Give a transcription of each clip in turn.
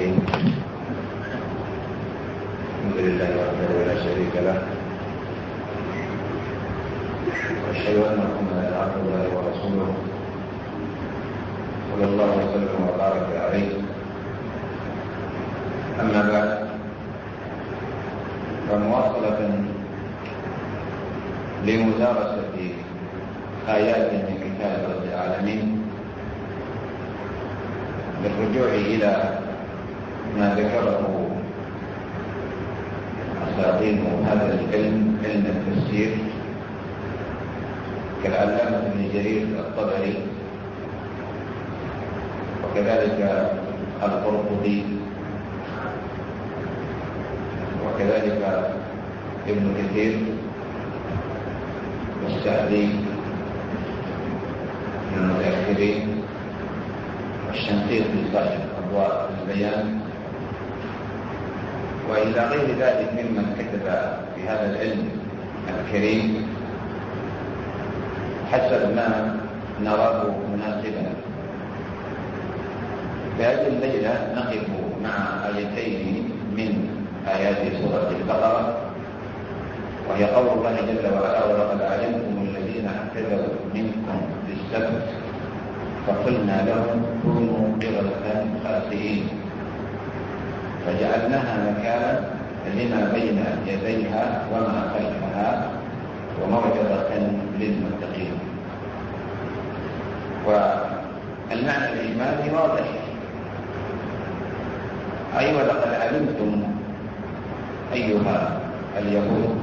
الرحيم. الحمد لله وحده لا شريك له. واشهد أن محمدا عبد الله ورسوله. صلى الله وسلم وبارك عليه. أما بعد فمواصلة لمدارسة آيات من كتاب رب العالمين بالرجوع إلى ما ذكره أساطين هذا العلم علم التفسير كالعلامة ابن جرير الطبري. وكذلك القرطبي. وكذلك ابن كثير والسعدي من المتأخرين. الشنقيطي صاحب أضواء البيان. وإلى غير ذلك ممن كتب في هذا العلم الكريم حسب ما نراه مناسبا في هذه الليلة نقف مع آيتين من آيات سورة البقرة وهي قول الله جل وعلا ولقد علمتم الذين اعتذروا منكم في السبت فقلنا لهم كونوا قردة خاسئين. فجعلناها مكانا لما بين يديها وما خلفها وموعظة للمتقين. والمعنى الإيماني واضح. أي أيوة ولقد علمتم أيها اليهود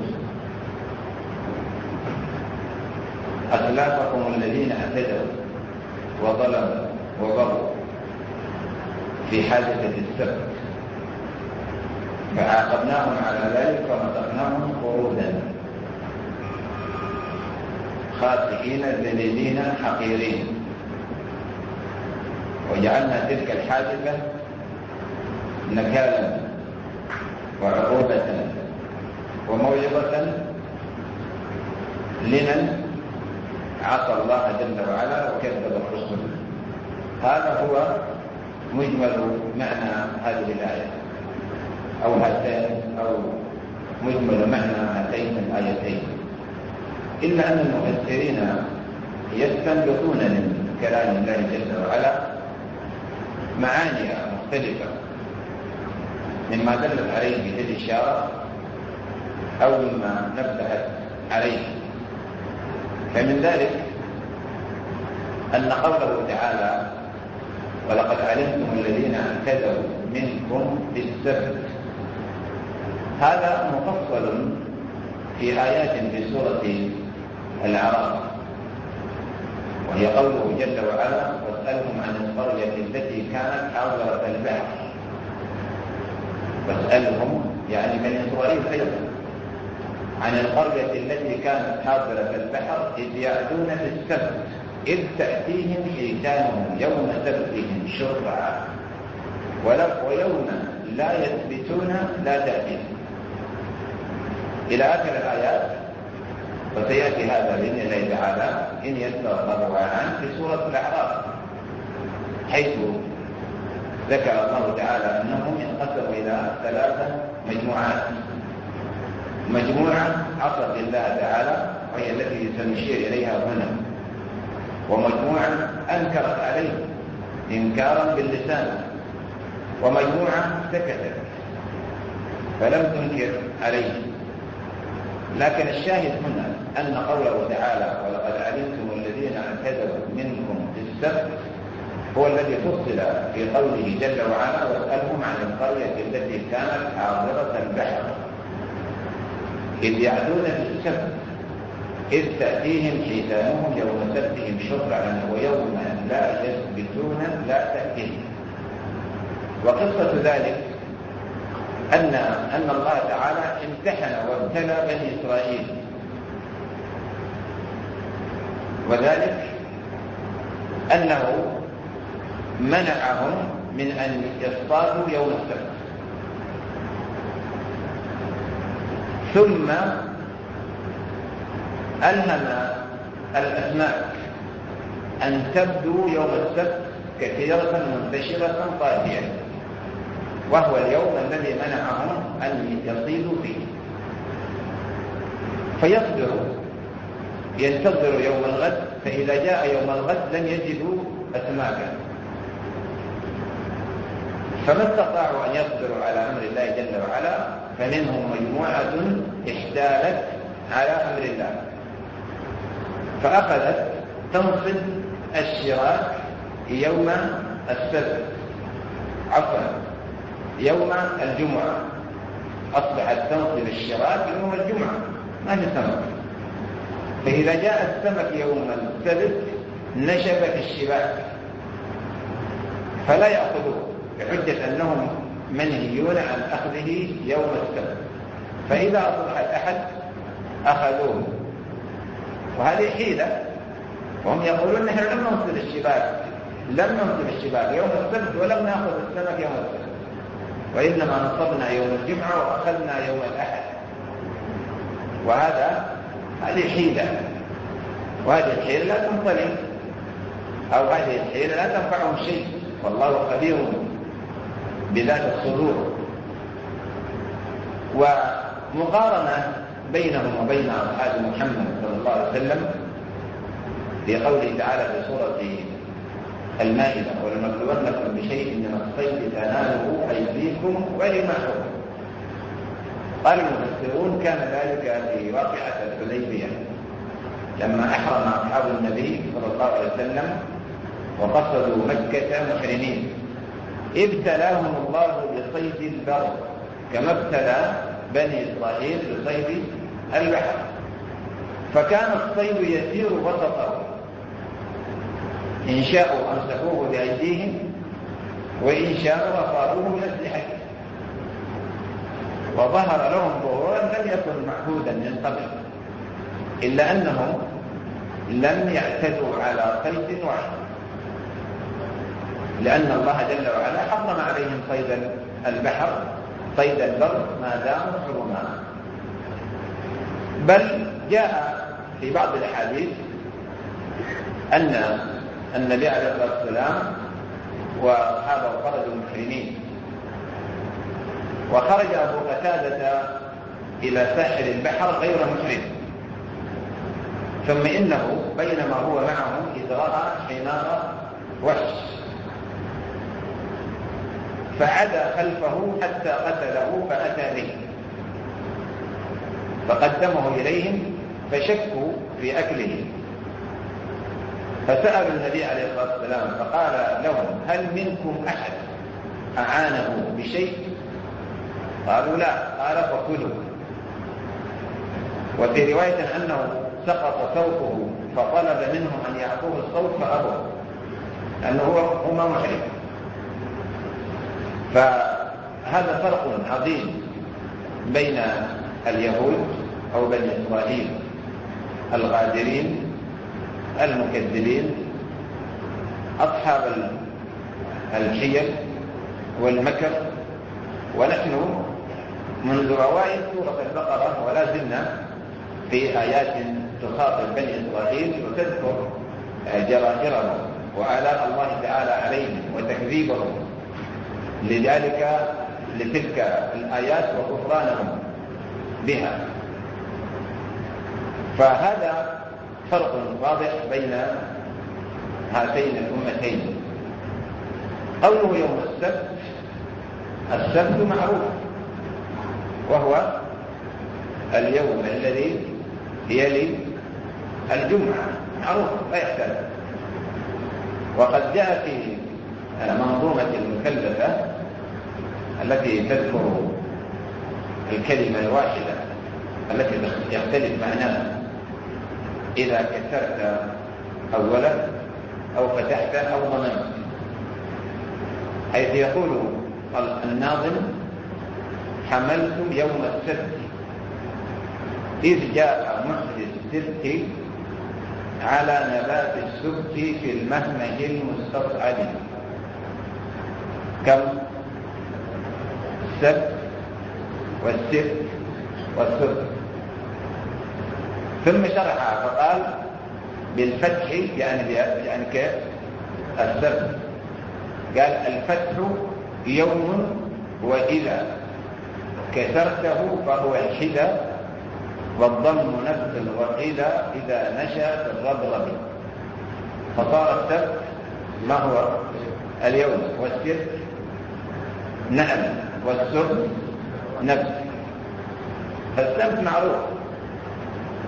أسلافكم الذين اعتدوا وظلموا وبغوا في حادثة السبت. فعاقبناهم على ذلك ومسخناهم قرودا خاسئين ذليلين حقيرين. وجعلنا تلك الحادثة نكالا وعقوبة وموعظة لمن عصى الله جل وعلا وكذب الرسل هذا هو مجمل معنى هذه الآية. أو هاتين أو مجمل معنى هاتين الآيتين. إلا أن المفسرين يستنبطون من كلام الله جل وعلا معاني مختلفة مما دلت عليه هذه الإشارة أو مما نبهت عليه. فمن ذلك أن قوله تعالى ولقد علمتم الذين اعتدوا منكم بالسبت هذا مفصل في آيات في سورة الأعراف. وهي قوله جل وعلا واسألهم عن القرية التي كانت حاضرة البحر. واسألهم يعني من إسرائيل أيضا عن القرية التي كانت حاضرة البحر إذ يأتون في السبت إذ تأتيهم حيتانهم يوم سبتهم شرعا. ويوم لا يثبتون لا تأتيهم. إلى آخر الآيات وسيأتي هذا بإذن الله تعالى إن يسر الله عنه في سورة الأعراف حيث ذكر الله تعالى أنهم انقسموا إلى ثلاثة مجموعات. مجموعة عصت الله تعالى وهي التي سنشير إليها هنا. ومجموعة أنكرت عليه إنكارا باللسان. ومجموعة سكتت فلم تنكر عليه. لكن الشاهد هنا أن قوله تعالى ولقد علمتم الذين اعتدوا منكم في السبت هو الذي فصل في قوله جل وعلا واسألهم عن القرية التي كانت حاضرة البحر إذ يعدون في السبت إذ تأتيهم حيتانهم يوم سبتهم شرعا ويوم لا يثبتون لا تأتيهم. وقصة ذلك أن أن الله تعالى امتحن وابتلى بني إسرائيل. وذلك أنه منعهم من أن يصطادوا يوم السبت. ثم ألهم الأسماك أن تبدو يوم السبت كثيرة منتشرة طافية وهو اليوم الذي منعهم أن يصيدوا فيه. فيصبروا ينتظروا يوم الغد فإذا جاء يوم الغد لن يجدوا أسماكا فما استطاعوا أن يصبروا على أمر الله جل وعلا فمنهم مجموعة احتالت على أمر الله. فأخذت تنصب الشراك يوم السبت. عفوا. يوم الجمعة. أصبحت تنصب الشراك يوم الجمعة. ما في سمك فإذا جاء السمك يوم السبت نشبت الشباك. فلا يأخذوه بحجة أنهم منهيون عن أخذه يوم السبت. فإذا أصبح الأحد أخذوه. وهذه حيلة. وهم يقولون نحن لم ننصب الشباك. لم ننصب الشباك يوم السبت ولم نأخذ السمك يوم السبت. وإنما نصبنا يوم الجمعة وأخذنا يوم الأحد. وهذا هذه حيلة. وهذه الحيلة لا تنطلق. أو هذه الحيلة لا تنفعهم شيء. والله خبير بذات الصدور. ومقارنة بينهم وبين أصحاب محمد صلى الله عليه وسلم في قوله تعالى في سورة المائدة ولنبلونكم بشيء من الصيد تناله أيديكم ورماحكم قال المفسرون كان ذلك في واقعة الحديبية لما أحرم أصحاب النبي صلى الله عليه وسلم وقصدوا مكة محرمين ابتلاهم الله بصيد البر كما ابتلى بني إسرائيل بصيد البحر. فكان الصيد يسير وسطه إن شاءوا أمسكوه بأيديهم وإن شاءوا أصابوه بأسلحتهم وظهر لهم ظهورا لم يكن معهودا من قبل إلا أنهم لم يعتدوا على صيد واحد. لأن الله جل وعلا حرم عليهم صيد البحر صيد البر ما داموا حرما. بل جاء في بعض الأحاديث أن النبي عليه الصلاة والسلام وأصحابه خرجوا محرمين وخرج أبو قتادة إلى ساحل البحر غير محرم ثم إنه بينما هو معهم إذ رأى حمار وحش. فعدا خلفه حتى قتله فأتى به. فقدمه إليهم فشكوا في أكله. فسألوا النبي عليه الصلاة والسلام فقال لهم هل منكم أحد أعانه بشيء؟ قالوا لا. قال فكلوا. وفي رواية أنه سقط صوته فطلب منهم أن يعطوه الصوت فأبوا لأنه هو محرم فهذا فرق عظيم بين اليهود أو بني إسرائيل الغادرين المكذبين أصحاب الحيل والمكر ونحن منذ أوائل سورة البقرة ولا زلنا في آيات تخاطب بني إسرائيل وتذكر جرائرهم وآلاء الله تعالى عليهم وتكذيبهم. لذلك لتلك الآيات وكفرانهم بها. فهذا فرق واضح بين هاتين الأمتين. قوله يوم السبت السبت معروف وهو اليوم الذي يلي الجمعة معروف لا يحتاج وقد جاء في منظومة المكلفة التي تذكر الكلمة الواحدة التي يختلف معناها. إذا كسرت أولا أو فتحت أو ضمنت حيث يقول الناظم حملتم يوم السبت. إذ جاء محدث السبت على نبات السبت في المهمة المستصعد كم؟ السبت والسبت والسبت. ثم شرحها فقال بالفتح يعني يعني كيف؟ السبت قال الفتح يوم وإذا كسرته فهو الحدى والضم نفس وإذا إذا في الربرب فصار السبت ما هو؟ اليوم. والسبت نعم والسبت نفس فالسبت معروف.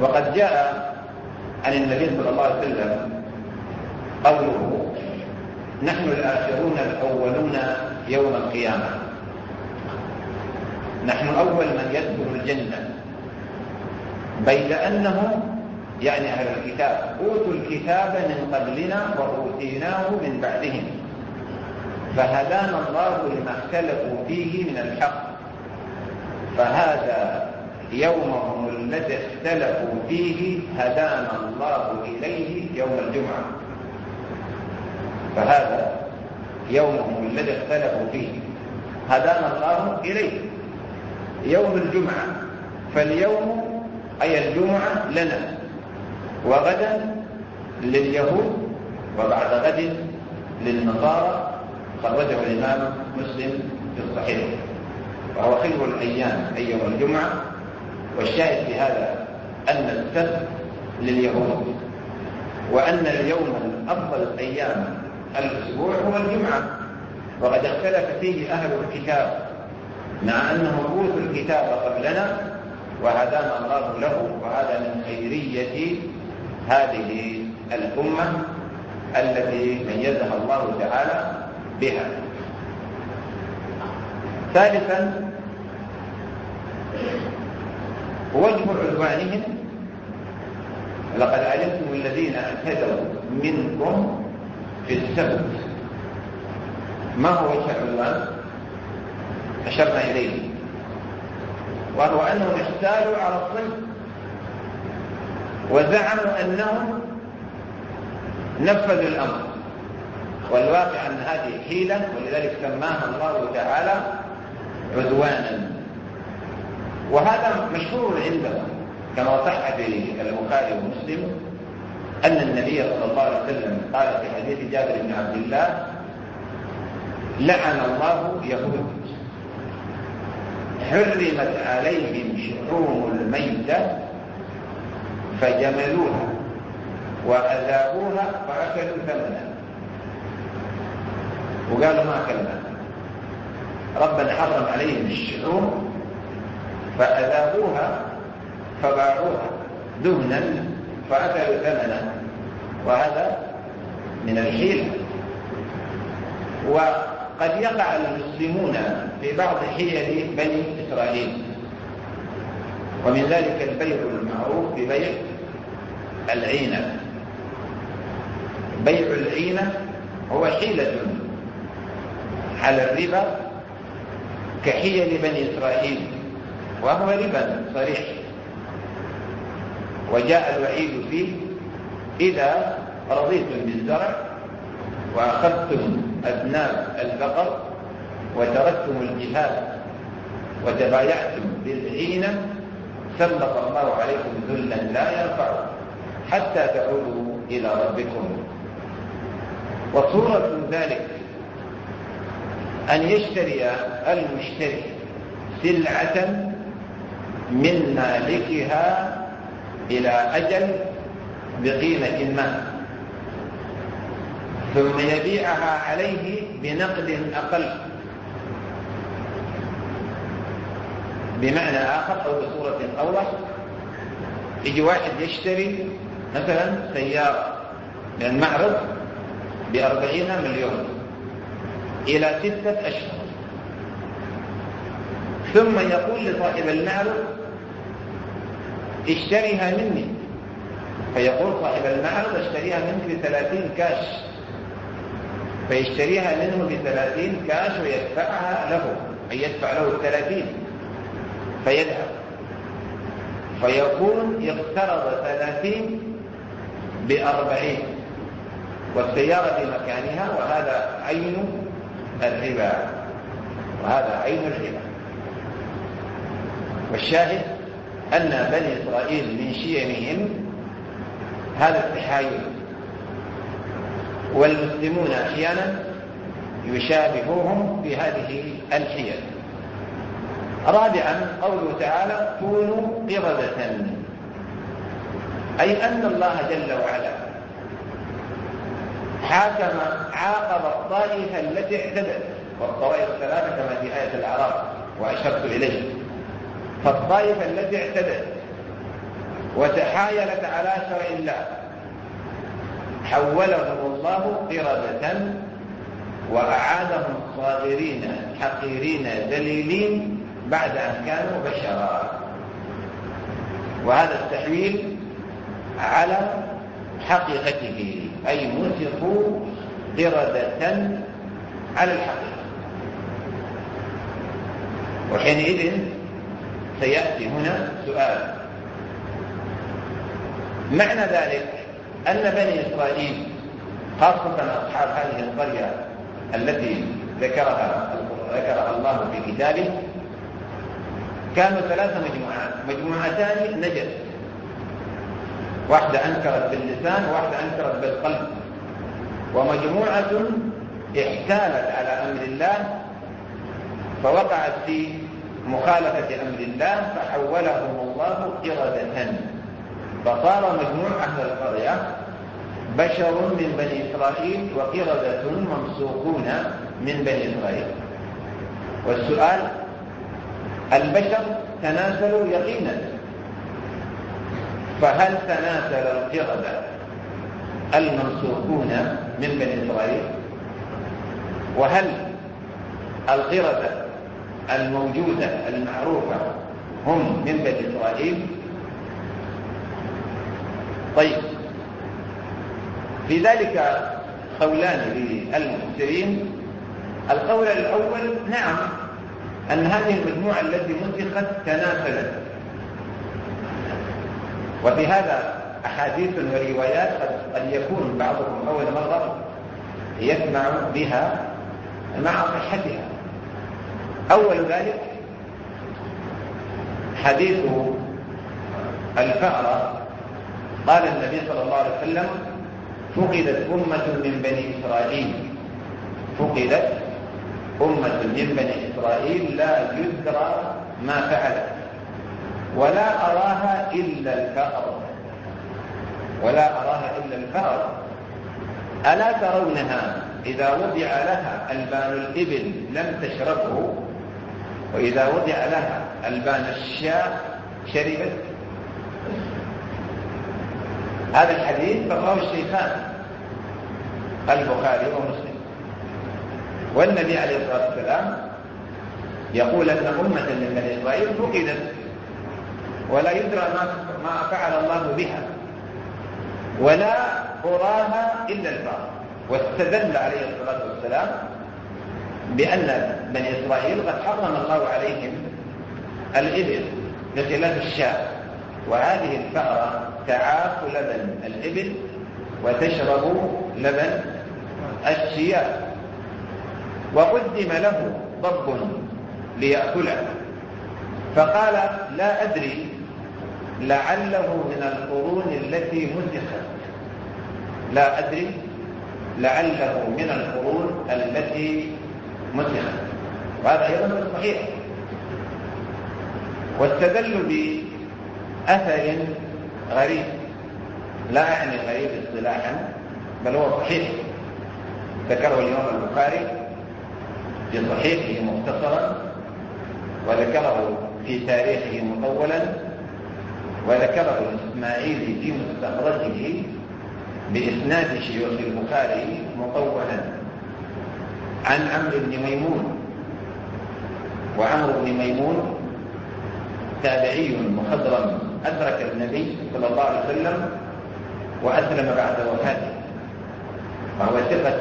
وقد جاء عن النبي صلى الله عليه وسلم قوله نحن الآخرون الأولون يوم القيامة. نحن أول من يدخل الجنة. بيد أنهم يعني أهل الكتاب أوتوا الكتاب من قبلنا وأوتيناه من بعدهم. فهدانا الله لما اختلفوا فيه من الحق. فهذا يومهم الذي اختلفوا فيه هدانا الله إليه يوم الجمعة. فهذا يومهم الذي اختلفوا فيه هدانا الله إليه يوم الجمعة. فاليوم أي الجمعة لنا وغدا لليهود وبعد غد للنصارى. خرجه الإمام مسلم في الصحيح وهو خير الأيام أي يوم الجمعة. والشاهد في هذا أن السبت لليهود وأن اليوم الأفضل أيام الأسبوع هو الجمعة وقد اختلف فيه أهل الكتاب مع أنهم أوتوا الكتاب قبلنا وهدانا الله له وهذا من خيرية هذه الأمة التي ميزها الله تعالى بها. ثالثا وجه عدوانهم لقد علمتم الذين اعتدوا منكم في السبت. ما هو وجه العدوان؟ أشرنا إليه. وهو أنهم احتالوا على الصيد وزعموا أنهم نفذوا الأمر. والواقع أن هذه حيلة ولذلك سماها الله تعالى عدوانا. وهذا مشهور عندهم كما صح في البخاري ومسلم أن النبي صلى الله عليه وسلم قال في حديث جابر بن عبد الله لعن الله يهود. حرمت عليهم شحوم الميتة فجملوها وأذابوها فأكلوا ثمنا وقالوا ما أكلنا. ربنا حرم عليهم الشحوم فأذابوها فباعوها دهنا فأكلوا ثمنا. وهذا من الحيلة. وقد يقع المسلمون في بعض حيل بني إسرائيل. ومن ذلك البيع المعروف ببيع العينة. بيع العينة هو حيلة على الربا كحيل بني إسرائيل. وهو ربا صريح. وجاء الوعيد فيه إذا رضيتم بالزرع وأخذتم أذناب البقر وتركتم الجهاد وتبايعتم بالعينة سلط الله عليكم ذلا لا يرفع حتى تعودوا إلى ربكم. وصورة ذلك أن يشتري المشتري سلعة من مالكها إلى أجل بقيمة ما ثم يبيعها عليه بنقد أقل. بمعنى آخر أو بصورة أوضح. يجي واحد يشتري مثلا سيارة من المعرض بأربعين مليون إلى ستة أشهر. ثم يقول لصاحب المعرض اشتريها مني. فيقول صاحب المعرض اشتريها منك بثلاثين كاش. فيشتريها منه بثلاثين كاش ويدفعها له. أي يدفع له الثلاثين. فيذهب. فيكون اقترض ثلاثين بأربعين. والسيارة في مكانها وهذا عين الربا. وهذا عين الربا. والشاهد أن بني إسرائيل من شيمهم هذا التحايل. والمسلمون أحيانا يشابههم في هذه الحيل. رابعا قوله تعالى كونوا قردة. أي أن الله جل وعلا حاكم عاقب الطائفة التي اعتدت. والطوائف الثلاثة كما في آية الأعراف وأشرت إليه. فالطائفة التي اعتدت وتحايلت على شرع الله حولهم الله قردة وأعادهم صاغرين حقيرين ذليلين بعد أن كانوا بشرا وهذا التحويل على حقيقته أي مسخوا قردة على الحقيقة. وحينئذ سيأتي هنا سؤال. معنى ذلك أن بني إسرائيل خاصة أصحاب هذه القرية التي ذكرها ذكرها الله في كتابه كانوا ثلاث مجموعات. مجموعتان نجت واحدة أنكرت باللسان وواحدة أنكرت بالقلب. ومجموعة احتالت على أمر الله فوقعت في مخالفة أمر الله فحولهم الله قردة فصار مجموع أهل القرية بشر من بني إسرائيل وقردة ممسوقون من بني إسرائيل. والسؤال البشر تناسلوا يقينا؟ فهل تناسل القردة المنسوخون من بني إسرائيل؟ وهل القردة الموجودة المعروفة هم من بني إسرائيل. طيب. في ذلك قولان للمفسرين. القول الأول نعم أن هذه المجموعة التي مسخت تناسلت. وفي هذا أحاديث وروايات قد يكون بعضهم أول مرة يسمع بها مع صحتها. أول ذلك حديث الفأرة. قال النبي صلى الله عليه وسلم فقدت أمة من بني إسرائيل. فقدت أمة من بني إسرائيل لا يدرى ما فعلت ولا أراها إلا الفأر ولا أراها إلا الفأر ألا ترونها؟ إذا وضع لها ألبان الإبل لم تشربه وإذا وضع لها ألبان الشاة شربت. هذا الحديث فقه الشيخان البخاري ومسلم. والنبي عليه الصلاة والسلام يقول أن أمة من بني إسرائيل فقدت ولا يدرى ما فعل الله بها ولا أراها إلا البعض واستدل عليه الصلاة والسلام بأن بني إسرائيل قد حرم الله عليهم الإبل بخلاف الشاة. وهذه الفأرة تعاف لبن الإبل وتشرب لبن الشياة. وقدم له ضب ليأكله. فقال لا أدري لعله من القرون التي مسخت. لا أدري لعله من القرون التي مسخت وهذا أيضا صحيح واستدلوا بأثر غريب لا يعني غريب اصطلاحا بل هو صحيح. ذكره الإمام البخاري في صحيحه مختصرا وذكره في تاريخه مطولا وذكره الإسماعيلي في مستخرجه بإسناد شيوخ البخاري مطولا. عن عمرو بن ميمون وعمرو بن ميمون تابعي مخضرم أدرك النبي صلى الله عليه وسلم وأسلم بعد وفاته. وهو ثقة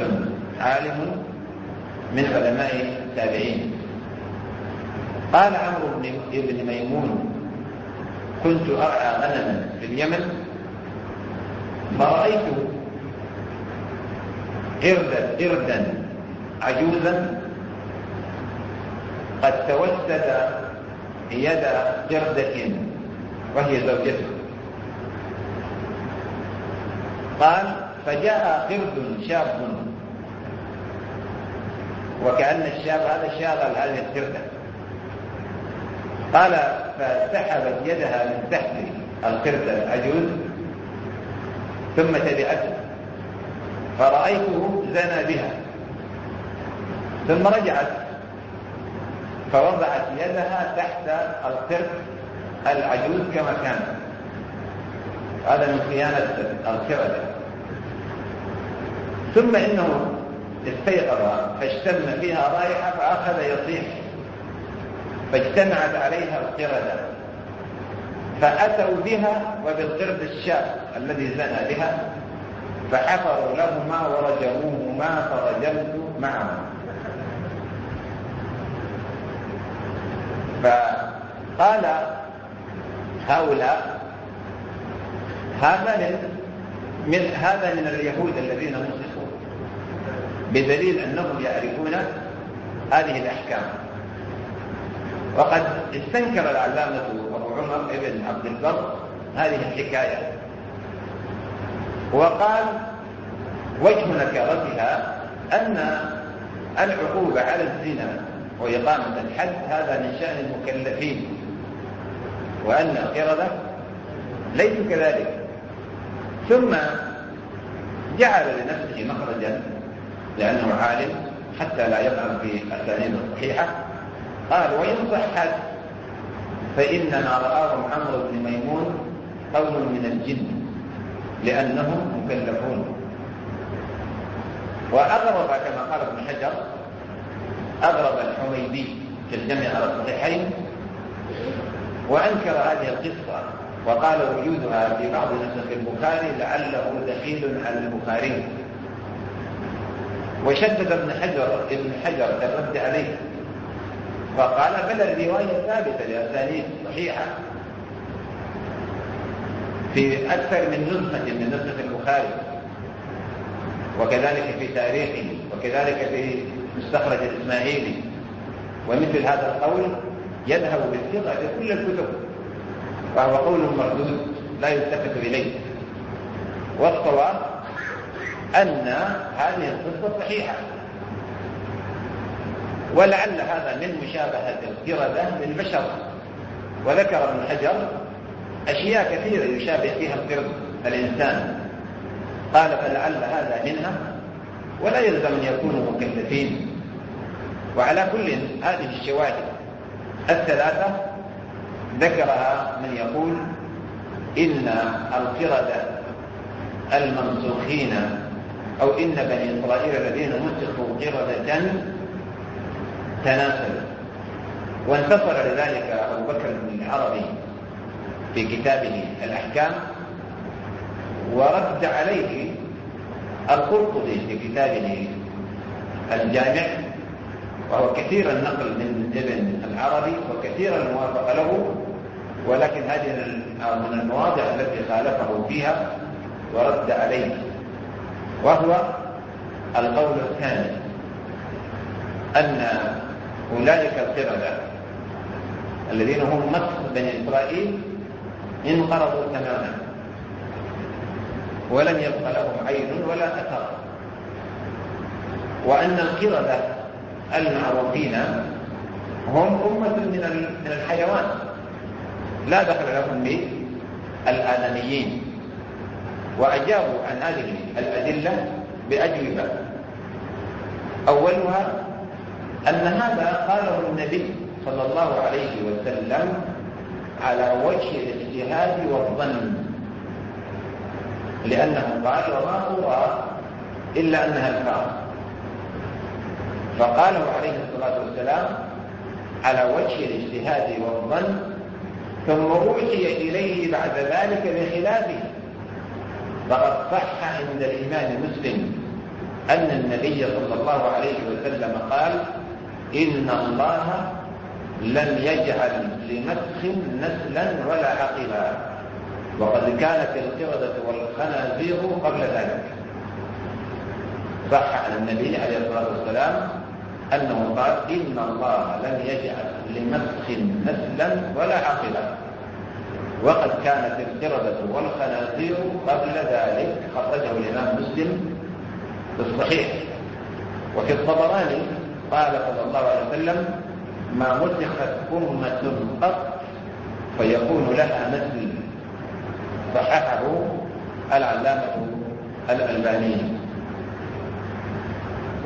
عالم من علماء التابعين. قال عمرو بن ميمون كنت أرعى غنما في اليمن فرأيت قردا قردا عجوزا قد توسد يد قردة وهي زوجته. قال فجاء قرد شاب. وكأن الشاب هذا شاغل هذه القردة قال فسحبت يدها من تحت القردة العجوز ثم تبعته. فرأيته زنى بها. ثم رجعت. فوضعت يدها تحت القرد العجوز كما كان. هذا من خيانة القردة. ثم إنه استيقظ فاشتم فيها رائحة فأخذ يصيح. فاجتمعت عليها القردة. فأتوا بها وبالقرد الشاب الذي زنى بها. فحفروا لهما ورجموهما فرجمت معهما فقال هؤلاء هذا من, هذا من اليهود الذين مسخوا بدليل أنهم يعرفون هذه الأحكام. وقد استنكر العلامة أبو عمر ابن عبد البر هذه الحكاية. وقال وجه نكرتها أن العقوبة على الزنا وإقامة الحد هذا من شأن المكلفين وأن القردة ليسوا كذلك. ثم جعل لنفسه مخرجا لأنه عالم حتى لا يطعن في الأسانيد الصحيحة. قال وإن صحت فإنما رآهم عمرو بن ميمون قوم من الجن لأنهم مكلفون. وأغرب كما قال ابن حجر أغرب الحميدي في الجمع على الصحيحين وأنكر هذه القصة وقال وجودها في بعض نسخ البخاري لعله دخيل على البخاري. وشدد ابن حجر ابن حجر الرد عليه فقال بل الرواية ثابتة لأسانيد صحيحة. في أكثر من نسخة من نسخة البخاري وكذلك في تاريخه وكذلك في مستخرج الإسماعيلي. ومثل هذا القول يذهب بالثقة في كل الكتب وهو قول مردود لا يلتفت إليه. والصواب أن هذه القصة صحيحة. ولعل هذا من مشابهة القردة للبشر. وذكر ابن حجر أشياء كثيرة يشابه فيها القرد الإنسان. قال فلعل هذا منها ولا يلزم أن يكونوا مكلفين. وعلى كل هذه الشواهد الثلاثة ذكرها من يقول إن القردة المنسوخين أو إن بني إسرائيل الذين نسخوا قردة تناسلوا وانتصر لذلك أبو بكر بن العربي في كتابه الأحكام ورد عليه القرطبي في كتابه الجامع وهو كثير النقل من ابن العربي وكثير الموافقة له ولكن هذه من المواضع التي خالفه فيها ورد عليه وهو القول الثاني أن أولئك القردة الذين هم مصر بني إسرائيل انقرضوا تماما ولم يبق لهم عين ولا أثر وأن القردة المعروفين هم أمة من الحيوان. لا دخل لهم بالآدميين وأجابوا عن هذه الأدلة بأجوبة. أولها أن هذا قاله النبي صلى الله عليه وسلم على وجه الاجتهاد والظن. لأنه قال وما أرى إلا أنها الفاظ. فقاله عليه الصلاة والسلام على وجه الاجتهاد والظن ثم أوحي إليه بعد ذلك بخلافه فقد صح عند الإمام مسلم أن النبي صلى الله عليه وسلم قال إن الله لم يجعل لمسخ نسلا ولا عقبا وقد كانت القردة والخنازير قبل ذلك. صح عن النبي عليه الصلاة والسلام أنه قال إن الله لم يجعل لمسخ نسلا ولا عقلا. وقد كانت القردة والخنازير قبل ذلك خرجه الإمام مسلم في الصحيح. وفي الطبراني قال صلى الله عليه وسلم ما مسخت أمة قط فيكون لها نسل. صححه العلامة الألباني.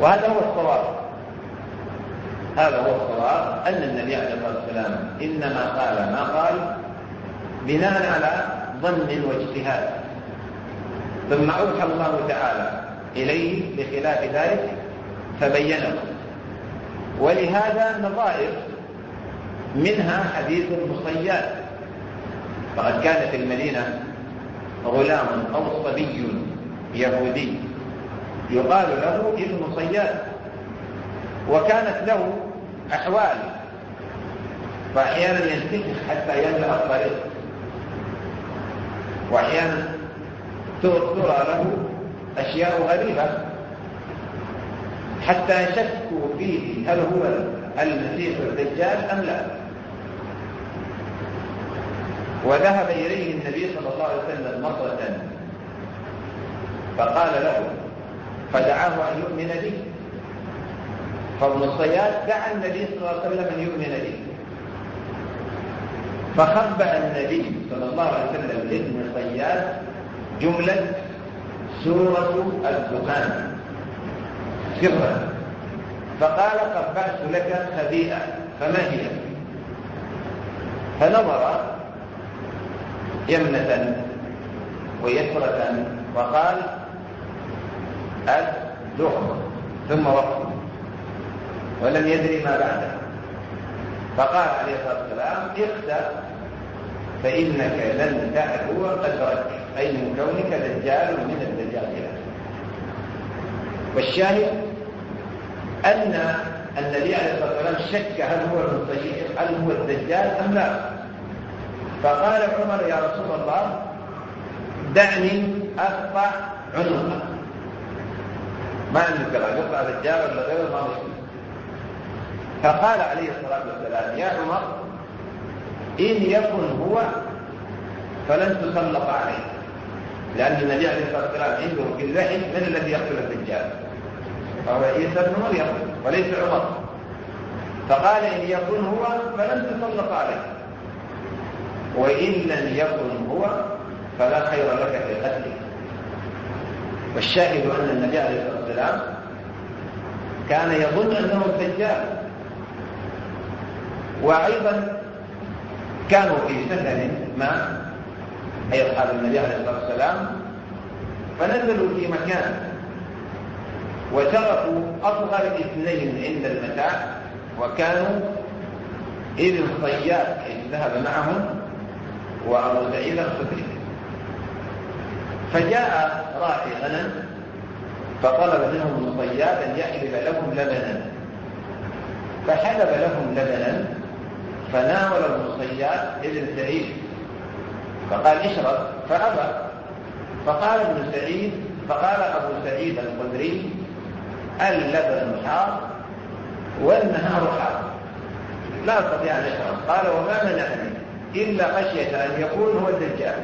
وهذا هو الصواب. هذا هو الصواب أن النبي عليه الصلاة والسلام إنما قال ما قال بناء على ظن واجتهاد. ثم أوحى الله تعالى إليه بخلاف ذلك فبينه. ولهذا نظائر منها حديث المصيات فقد كان في المدينة غلام أو صبي يهودي يقال له ابن صياد. وكانت له أحوال فأحيانا ينتكس حتى يملأ الطريق. وأحيانا ترى له أشياء غريبة حتى شكوا فيه هل هو المسيح الدجال أم لا. وذهب إليه النبي صلى الله عليه وسلم مرة فقال له فدعاه أن يؤمن به. فابن الصياد دعا النبي صلى الله عليه وسلم أن يؤمن به. فخبأ النبي صلى الله عليه وسلم لابن الصياد جملة سورة الدخان. سرا. فقال قبعت لك خبيئة فما هي؟ فنظر يمنة ويسرة وقال الدخن. ثم وقف. ولم يدري ما بعده. فقال عليه الصلاة والسلام اخسأ فإنك لن تعدو قدرك أي من كونك دجال من الدجاجلة والشاهد أن النبي عليه الصلاة والسلام شك هل هو المصيح هل هو الدجال أم لا. فقال عمر يا رسول الله دعني أقطع عنقه ما عندي كلام يقطع دجال ولا غيره ما فقال عليه الصلاة والسلام يا عمر إن يكن هو فلن تسلط عليه لأن النبي عليه الصلاة والسلام عنده في اللحم من الذي يقتل الدجال؟ فهو عيسى بن مريم وليس عمر. فقال إن يكن هو فلن تسلط عليه وإن لم يكن هو فلا خير لك في قتله. والشاهد أن النبي عليه الصلاة والسلام كان يظن أنه الدجال. وأيضا كانوا في سفر ما؟ أي أصحاب النبي عليه الصلاة والسلام. فنزلوا في مكان وتركوا أصغر إثنين عند المتاع وكانوا ابن صياد حيث ذهب معهم وأبو سعيد الخدري. فجاء راعي غنم فطلب منهم ابن صياد أن يحلب لهم لبنا. فحلب لهم لبنا فناول ابن صياد ابن سعيد. فقال اشرب فأبى. فقال ابن سعيد فقال أبو سعيد الخدري اللبن حار والنهار حار. لا أستطيع أن أشرب. قال وما منعني إلا خشية أن يكون هو الدجال.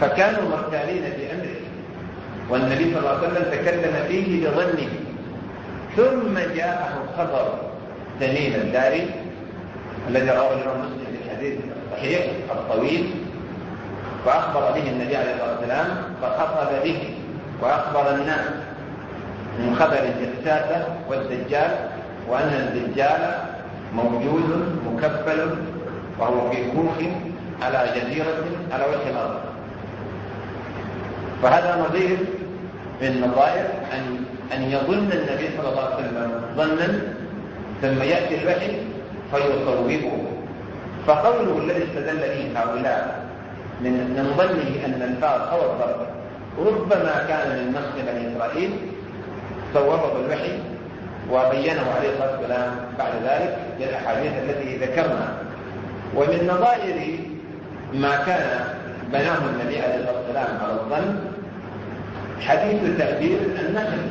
فكانوا مرتالين في أمره. والنبي صلى الله عليه وسلم تكلم فيه بظنه. ثم جاءه خبر تميم الداري. الذي رواه الإمام مسلم في الحديث الصحيح الطويل فأخبر به النبي عليه الصلاة والسلام فخطب به وأخبر الناس من خبر الجساسة والدجال وأن الدجال موجود مكفل وهو في كوخ على جزيرة على وجه الأرض. فهذا نظير من نظائر أن أن يظن النبي صلى الله عليه وسلم ظنا ثم يأتي الوحي فيصوبه فقوله الذي استدل به هؤلاء من من ظنه أن الفار أو الضرب ربما كان من نص بني إسرائيل صوبه الوحي وبينه عليه الصلاة والسلام بعد ذلك بالأحاديث التي ذكرنا. ومن نظائر ما كان بناه النبي عليه الصلاة والسلام على الظن حديث تأثير النخل.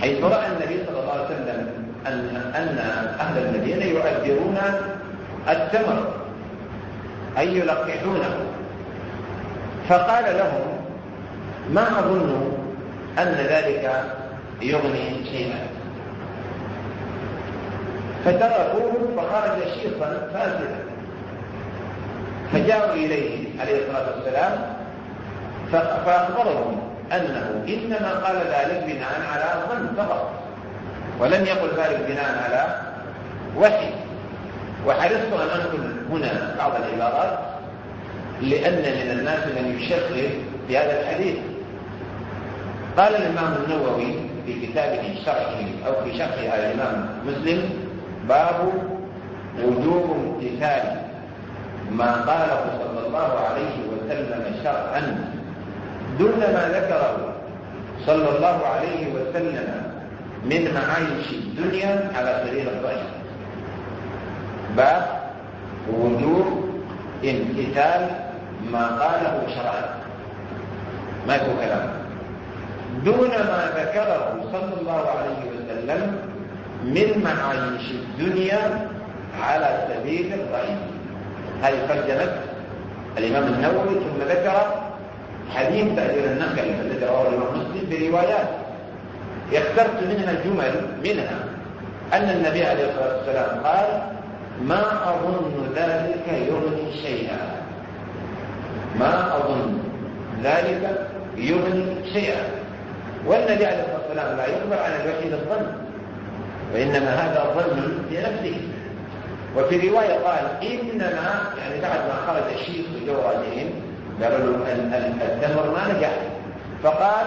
حيث رأى النبي صلى الله عليه وسلم أن, أهل المدينة يؤثرون التمر أي يلقحونه. فقال لهم ما أظن أن ذلك يغني شيئا. فتركوه فخرج شيخا فاسدا. فجاءوا إليه عليه الصلاة والسلام فأخبرهم أنه إنما قال ذلك بناء على ظن فقط. ولم يقل ذلك بناء على وحي. وحرصت أن أنقل هنا بعض العبارات لأن من الناس من يشغل في هذا الحديث. قال الإمام النووي في كتابه شرحه أو في شرحه على الإمام مسلم باب وجوب امتثال ما قاله صلى الله عليه وسلم شرعا دون ما ذكره صلى الله عليه وسلم. من معايش الدنيا على سبيل الرأي باب وجوب امتثال ما قاله شرعا. ما هو كلام؟ دون ما ذكره صلى الله عليه وسلم من معايش الدنيا على سبيل الرأي هذه ترجمة الإمام النووي ثم ذكر حديث تأجير النخل الذي رواه الإمام مسلم بروايات. اخترت منها جمل منها أن النبي عليه الصلاة والسلام قال ما أظن ذلك يغني شيئا. ما أظن ذلك يغني شيئا. والنبي عليه الصلاة والسلام لا يخبر عن الوحيد الظن وإنما هذا ظن في نفسه. وفي رواية قال إنما يعني بعد ما خرج الشيخ بجوارهم قالوا له الدمر ما نجح. فقال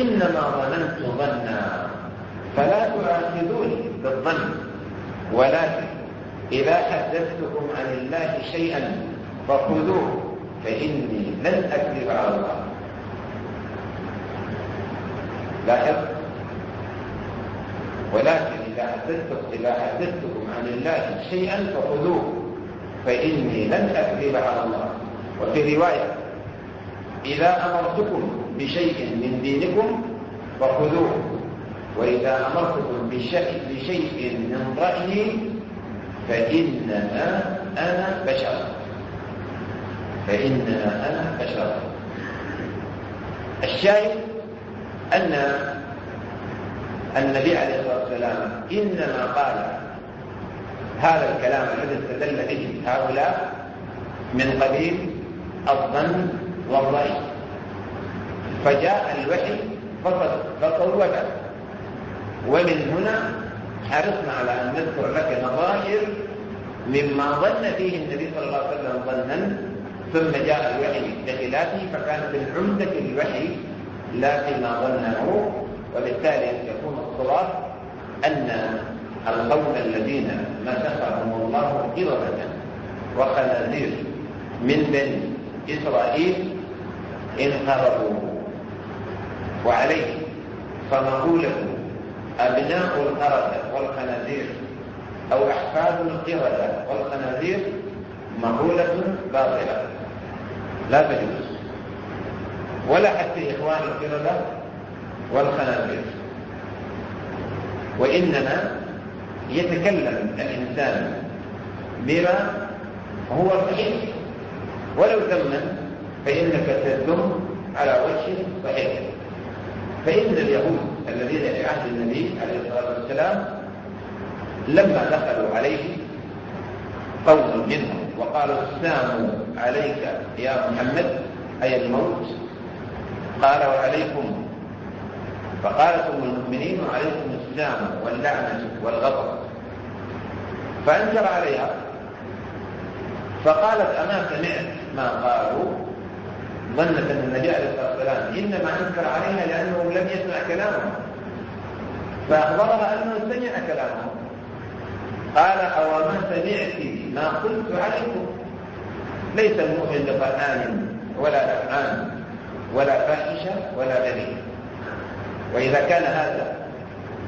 إنما ظننت ظنا. فلا تؤاخذوني بالظن. ولكن إذا حدثتكم عن الله شيئا فخذوه فإني لن أكذب على الله. لاحظ؟ ولكن إذا حدثتكم إذا حدثتكم عن الله شيئا فخذوه فإني لن أكذب على الله. وفي رواية إذا أمرتكم بشيء من دينكم فخذوه. وإذا أمرتكم بشيء, من رأيي فإنما أنا بشر. فإنما أنا بشر. الشاهد أن النبي عليه الصلاة والسلام إنما قال هذا الكلام الذي استدل به هؤلاء من قبيل الظن والرأي. فجاء الوحي فصوته ومن هنا حرصنا على أن نذكر لك نظائر مما ظن فيه النبي صلى الله عليه وسلم ظنا ثم جاء الوحي بخلافه فكانت العمدة الوحي لا فيما ظنه وبالتالي يكون الصواب أن القوم الذين مسخهم الله قردة وخنازير من بني إسرائيل انقرضوا. وعليه فمقولة أبناء القردة والخنازير أو أحفاد القردة والخنازير مقولة باطلة. لا تجوز. ولا حتى إخوان القردة والخنازير. وإنما يتكلم الإنسان بما هو صحيح. ولو ذما فإنك تذم على وجه صحيح. فإن اليهود الذين في عهد النبي عليه الصلاة والسلام لما دخلوا عليه قوم منهم وقالوا السلام عليك يا محمد أي الموت؟ قال وعليكم. فقالت ام المؤمنين وعليكم السلام واللعنة والغضب. فأنكر عليها. فقالت أما سمعت ما قالوا ظنت أن النبي عليه الصلاة والسلام إنما أنكر عليها لأنه لم يسمع كلامه. فأخبرها أنه سمع كلامه. قال أو ما سمعت ما قلت عليكم؟ ليس المؤمن بقرآن ولا لفعان ولا فاحشة ولا بذيء وإذا كان هذا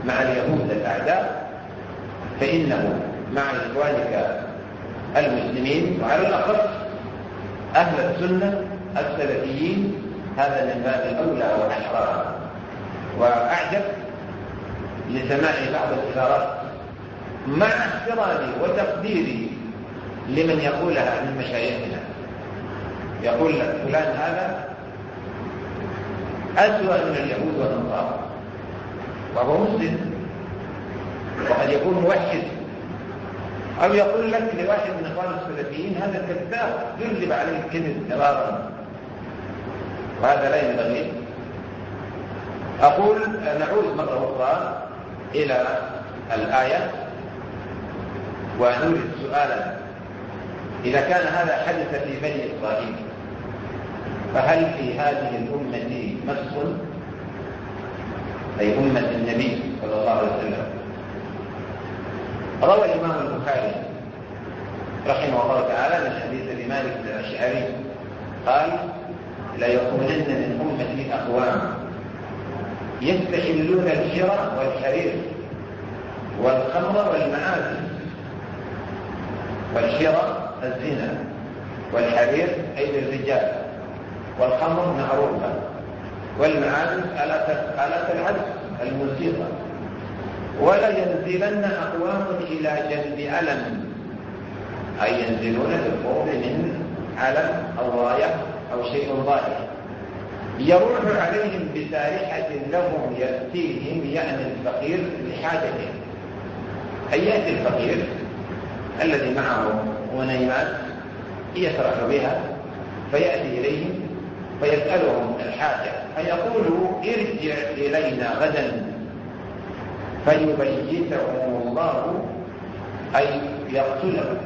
مع اليهود الأعداء فإنه مع إخوانك المسلمين وعلى الأخص أهل السنة السلفيين هذا من باب الأولى والأحرار. وأعجب لسماع بعض الإشارات مع احترامي وتقديري لمن يقولها من مشايخنا. يقول لك فلان هذا أسوأ من اليهود والنصارى. وهو مسلم. وقد يكون موحد. أو يقول لك لواحد من إخوان السلفيين هذا كذاب يجلب عليه الكذب مرارا وهذا لا ينبغي. أقول نعود مرة أخرى إلى الآية ونورد سؤالا. إذا كان هذا حدث في بني إسرائيل فهل في هذه الأمة مس أي أمة النبي صلى الله عليه وسلم. روى الإمام البخاري رحمه الله تعالى من حديث ابي مالك الأشعري قال يكونن من أمتي أقوام. يستحلون الحرى والحرير والخمر والمآسي والحرى الزنا والحرير أي للرجال والخمر معروفة والمعازف آلات العزف الموسيقى. ولا ينزلن أقوام إلى جنب ألم. أي ينزلون بالقرب من علم أو راية. أو شيء ظاهر. يروح عليهم بسارحة لهم يأتيهم يعني الفقير لحاجتهم. أي يأتي الفقير؟ الذي معه غنيمات يسرح بها فيأتي إليهم فيسألهم الحاجة فيقول ارجع إلينا غدا. فيبيتهم الله أي يقتله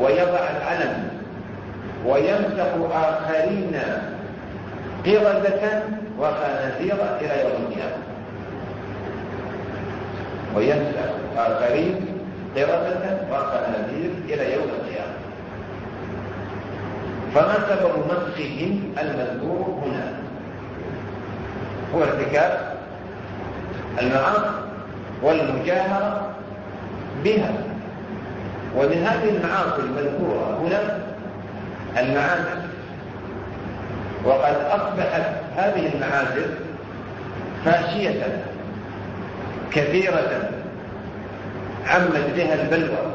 ويضع العلم ويمسح آخرين قردة وخنازير إلى يوم القيامة. ويمسح آخرين قردة وخنازير إلى يوم القيامة. فما سبب مسخهم المذكور هنا؟ هو ارتكاب المعاصي والمجاهرة بها. ومن هذه المعاصي المذكورة هنا المعازف. وقد أصبحت هذه المعازف فاشية كثيرة عمت بها البلوى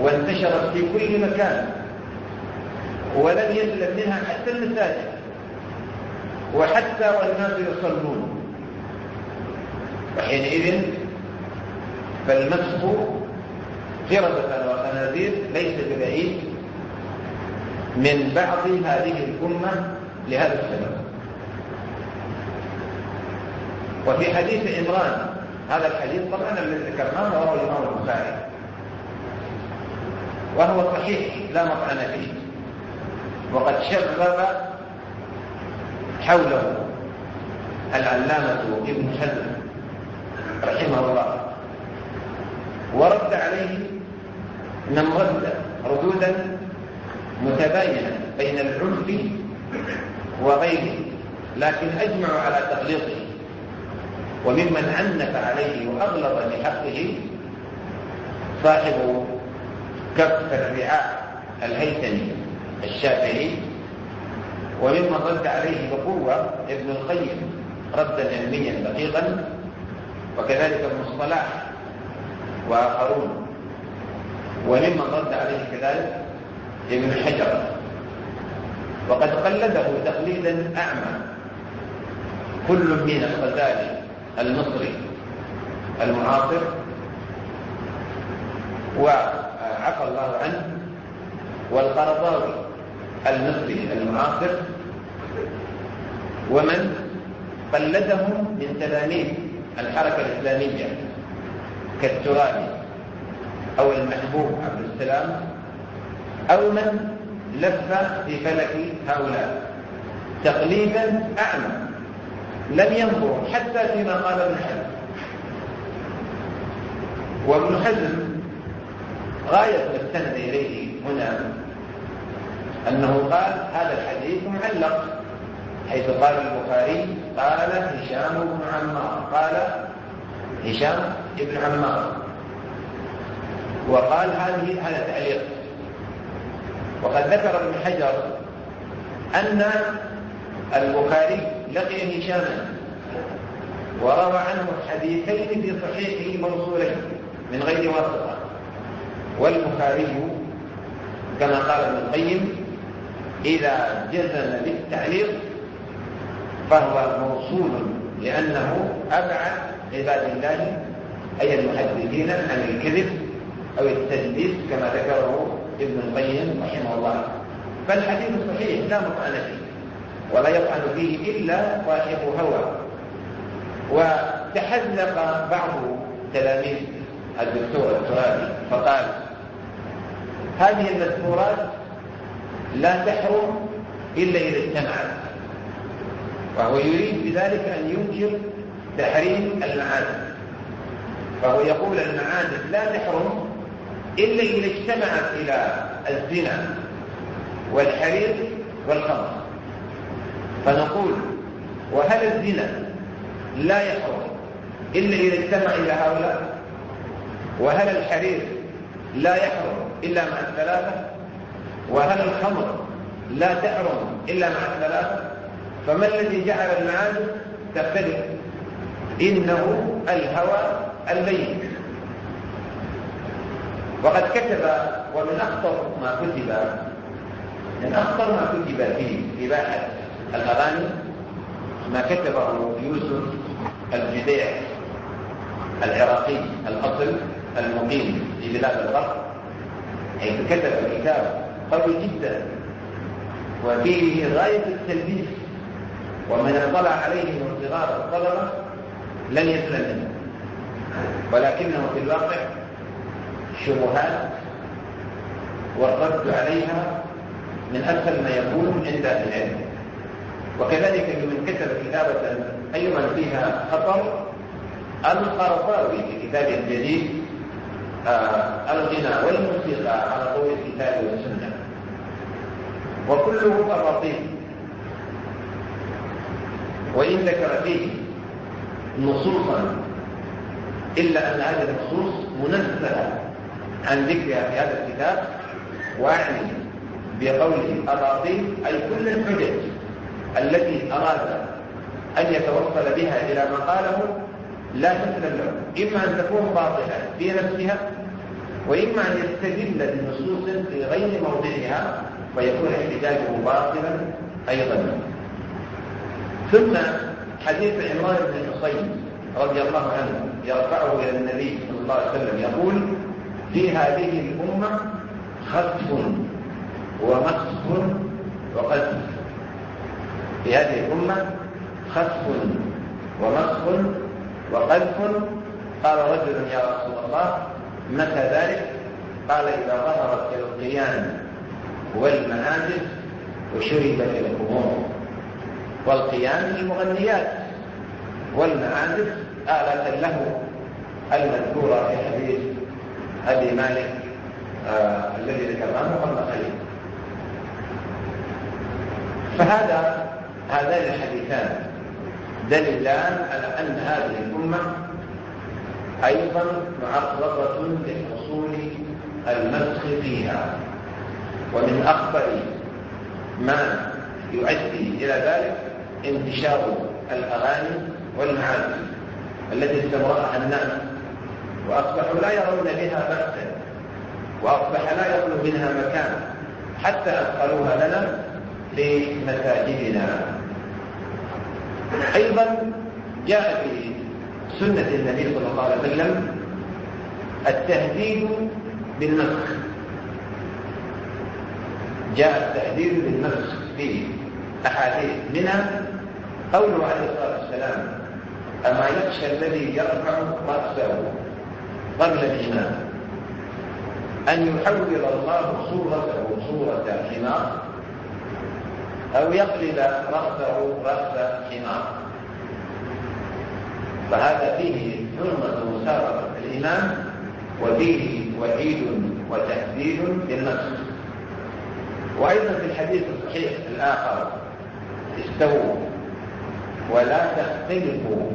وانتشرت في كل مكان ولم يسلم منها حتى المساجد وحتى والناس يصلون. وحينئذ فالمسح قردة وخنازير ليس ببعيد من بعض هذه الأمة لهذا السبب. وفي حديث عمران هذا الحديث طبعا الذي ذكرناه وهو الإمام البخاري. وهو صحيح لا مطعن فيه. وقد شغب حوله العلامة ابن حزم رحمه الله. ورد عليه من رد ردودا متباينة بين العنف وغيره لكن أجمعوا على تغليظه وممن عنف عليه وأغلظ بحقه صاحب كف الرعاء الهيثمي الشافعي. وممن رد عليه بقوة ابن القيم ردا علميا دقيقا وكذلك ابن الصلاح وآخرون. وممن رد عليه كذلك ابن حجر وقد قلده تقليدا أعمى. كل من الغزالي المصري المعاصر. وعفى الله عنه والقرضاوي المصري المعاصر. ومن قلدهم من تلاميذ الحركة الإسلامية كالترابي أو المحبوب عبد السلام أو من لف في فلك هؤلاء. تقليدا أعمى. لم ينظر حتى فيما قال ابن حزم. وابن حزم غاية ما استند إليه هنا أنه قال هذا الحديث معلق حيث قال البخاري قال هشام بن عمار قال هشام بن عمار. وقال هذه هذا تعليق. وقد ذكر ابن حجر أن البخاري لقي هشاما وروى عنه حديثين في صحيحه موصولين من غير واسطة. والبخاري كما قال ابن القيم إذا جزم بالتعليق فهو موصول لأنه أبعد عباد الله أي المحدثين عن الكذب أو التدليس كما ذكره ابن القيم رحمه الله. فالحديث صحيح لا مطعن فيه ولا يطعن فيه إلا صاحب هوى. وتحذق بعض تلاميذ الدكتور الترابي فقال هذه المذكورات لا تحرم إلا إذا اجتمعت وهو يريد بذلك أن ينكر تحريم المعازف فهو يقول المعازف لا تحرم إلا إذا اجتمعت إلى الزنا والحرير والخمر. فنقول وهل الزنا لا يحرم إلا إذا اجتمع إلى هؤلاء؟ وهل الحرير لا يحرم إلا مع الثلاثة؟ وهل الخمر لا تحرم إلا مع الثلاثة؟ فما الذي جعل المعازف تختلف؟ إنه الهوى الميت. وقد كتب ومن أخطر ما كتب من أخطر ما كتب في إباحة الأغاني ما كتبه يوسف الجديع العراقي الأصل المقيم في بلاد الغرب حيث كتب كتاب قوي جدا وفيه غاية التلبيس ومن اطلع عليه من صغار الطلبة لن يسلم منه ولكنه في الواقع شبهات والرد عليها من أسهل ما يكون عند أهل العلم. وكذلك من كتب كتابة أيضا فيها خطر القرطاوي في كتابه الجديد آه الغنى والموسيقى على ضوء الكتاب والسنة. وكله أباطيل وإن ذكر فيه نصوصا إلا أن هذه النصوص منزهة عن ذكرها في هذا الكتاب وأعني بقوله أباطيل أي كل الحجج التي أراد أن يتوصل بها إلى ما قاله لا تسلم له إما أن تكون باطلة في نفسها وإما أن يستدل بنصوص في غير موضعها فيكون احتجاجه باطلا أيضا. ثم حديث عمران بن حصين رضي الله عنه يرفعه إلى النبي صلى الله عليه وسلم يقول في هذه الأمة خسف ومسخ وقذف. في هذه الأمة خسف ومسخ وقذف. قال رجل يا رسول الله متى ذلك؟ قال إذا ظهرت القيان والمنازل وشربت الخمور والقيان المغنيات والمعازف آلة له المذكورة في حديث أبي مالك آه الذي ذكرناه قبل قليل. فهذا هذان الحديثان دليلان على أن هذه الأمة أيضا معرضة لحصول المسخ فيها. ومن أخطر ما يؤدي إلى ذلك انتشار الأغاني والمعازف التي استمرأها الناس وأصبحوا لا يرون بها بأسا وأصبح لا يخلو منها مكان حتى أدخلوها لنا في مساجدنا أيضا جاء في سنة النبي صلى الله عليه وسلم التهديد بالنسخ. جاء التهديد بالنسخ في أحاديث منها قوله عليه الصلاة والسلام أما يخشى الذي يرفع رأسه قبل الإمام أن يحول الله صورته صورة حمار أو يقلب رأسه رأس حمار فهذا فيه حرمة مسابقة الإمام وفيه وعيد وتهديد للنفس. وأيضا في الحديث الصحيح الآخر استووا ولا تختلفوا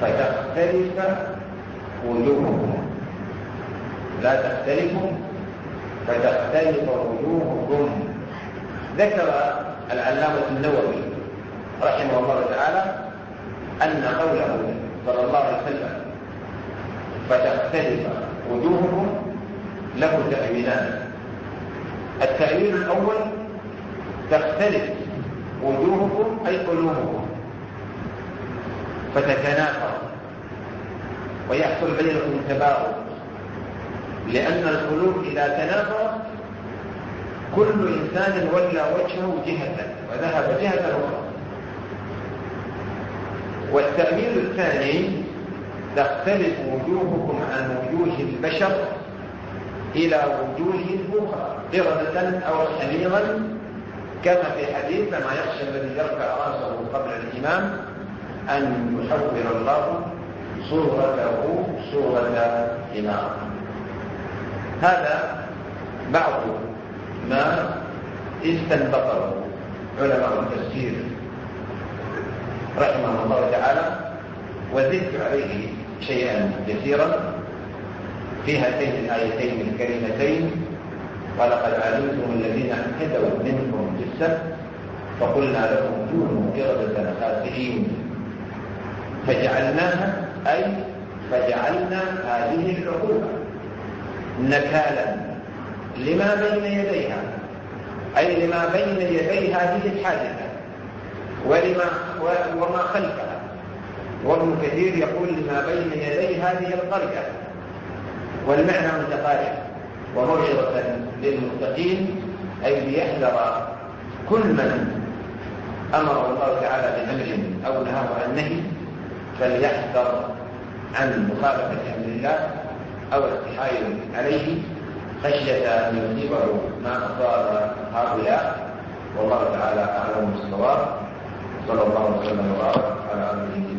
فتختلف وجوهكم لا تختلفوا فتختلف وجوهكم ذكر العلامة النووي رحمه الله تعالى أن قوله صلى الله عليه وسلم فتختلف وجوهكم له تأويلان. التأويل الأول تختلف وجوهكم أي قلوبكم فتتنافر. ويحصل بينكم تباغض. لأن القلوب إذا تنافرت كل إنسان ولى وجهه جهة وذهب جهة أخرى. والتأمين الثاني تختلف وجوهكم عن وجوه البشر إلى وجوه أخرى قردة أو حميرا كما في حديث ما يخشى الذي يرفع رأسه قبل الإمام أن يحول الله صورته صورة إمام. هذا بعض ما استنبطه علماء التفسير رحمه الله تعالى وزدت عليه شيئا يسيرا في هاتين الآيتين الكريمتين. ولقد علمتم الذين اهتدوا منكم في السبت فقلنا لهم كونوا قردة خاسئين فجعلناها أي فجعلنا هذه العقوبة نكالا لما بين يديها أي لما بين يدي هذه الحادثة ولما وما خلفها. وابن كثير يقول لما بين يدي هذه القرية. والمعنى متقارب. وموعظة للمتقين أي ليحذر كل من أمر الله تعالى بأمر أو نهاه عن نهي. فليحذر عن مخالفة أمر الله أو التحايل عليه خشية أن يصيبه ما أصاب هؤلاء. والله تعالى أعلم بالصواب. صلى الله وسلم وبارك على عبده